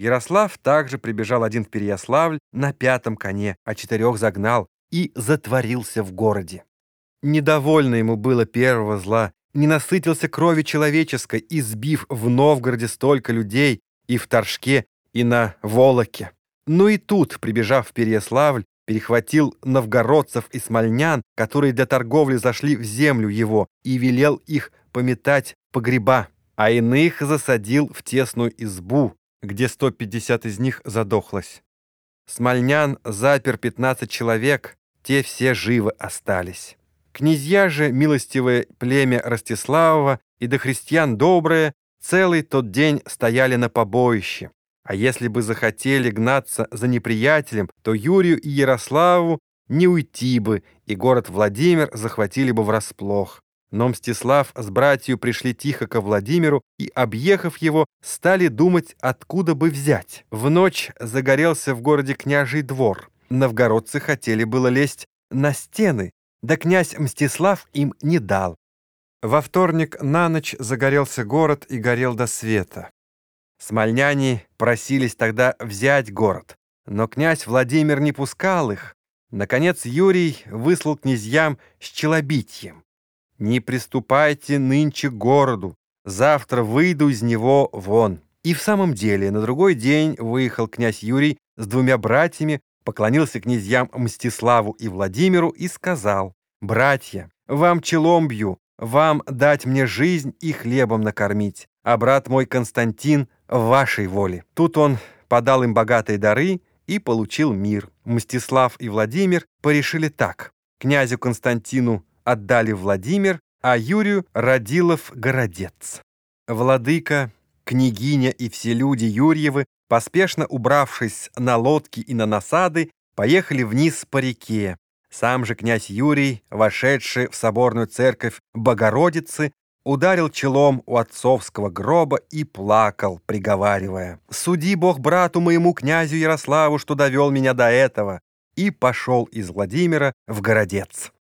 Ярослав также прибежал один в Переяславль на пятом коне, а четырех загнал и затворился в городе. Недовольно ему было первого зла, не насытился крови человеческой, избив в Новгороде столько людей и в Торжке, и на Волоке. Ну и тут, прибежав в Переяславль, перехватил новгородцев и смольнян, которые для торговли зашли в землю его, и велел их пометать погреба, а иных засадил в тесную избу, где 150 из них задохлось. Смольнян запер 15 человек, те все живы остались. Князья же, милостивое племя Ростиславова и до христиан доброе, целый тот день стояли на побоище. А если бы захотели гнаться за неприятелем, то Юрию и Ярославу не уйти бы, и город Владимир захватили бы врасплох. Но Мстислав с братью пришли тихо ко Владимиру и, объехав его, стали думать, откуда бы взять. В ночь загорелся в городе княжий двор. Новгородцы хотели было лезть на стены, да князь Мстислав им не дал. Во вторник на ночь загорелся город и горел до света. Смольняне просились тогда взять город, но князь Владимир не пускал их. Наконец Юрий выслал князьям с челобитьем. «Не приступайте нынче к городу, завтра выйду из него вон». И в самом деле на другой день выехал князь Юрий с двумя братьями, поклонился князьям Мстиславу и Владимиру и сказал, «Братья, вам челом бью, вам дать мне жизнь и хлебом накормить, а брат мой Константин в вашей воле». Тут он подал им богатые дары и получил мир. Мстислав и Владимир порешили так. Князю Константину отдали Владимир, а Юрию Радилов городец. Владыка, княгиня и все люди Юрьевы, поспешно убравшись на лодки и на насады, поехали вниз по реке. Сам же князь Юрий, вошедший в соборную церковь Богородицы, ударил челом у отцовского гроба и плакал, приговаривая, «Суди Бог брату моему князю Ярославу, что довел меня до этого», и пошел из Владимира в Городец.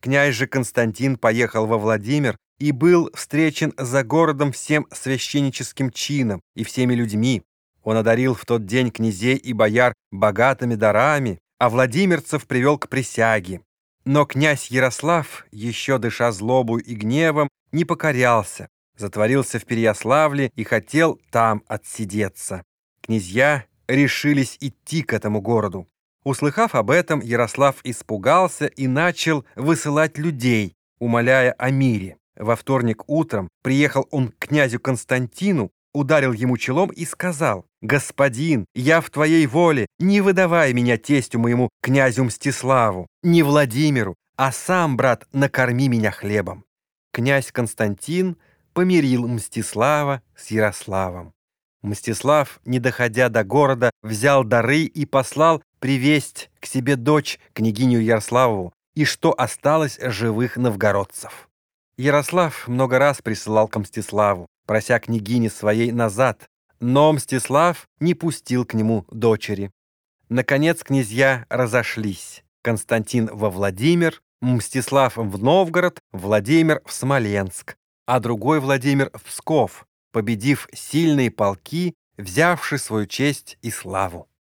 Князь же Константин поехал во Владимир и был встречен за городом всем священническим чином и всеми людьми. Он одарил в тот день князей и бояр богатыми дарами, а владимирцев привел к присяге. Но князь Ярослав, еще дыша злобу и гневом, не покорялся, затворился в Переяславле и хотел там отсидеться. Князья решились идти к этому городу. Услыхав об этом, Ярослав испугался и начал высылать людей, умоляя о мире. Во вторник утром приехал он к князю Константину, ударил ему челом и сказал, «Господин, я в твоей воле, не выдавай меня тестю моему князю Мстиславу, не Владимиру, а сам, брат, накорми меня хлебом». Князь Константин помирил Мстислава с Ярославом. Мстислав, не доходя до города, взял дары и послал привесть к себе дочь, княгиню Ярославу, и что осталось живых новгородцев. Ярослав много раз присылал к Мстиславу, прося княгини своей назад, но Мстислав не пустил к нему дочери. Наконец князья разошлись. Константин во Владимир, Мстислав в Новгород, Владимир в Смоленск, а другой Владимир в Псков, победив сильные полки, взявши свою честь и славу.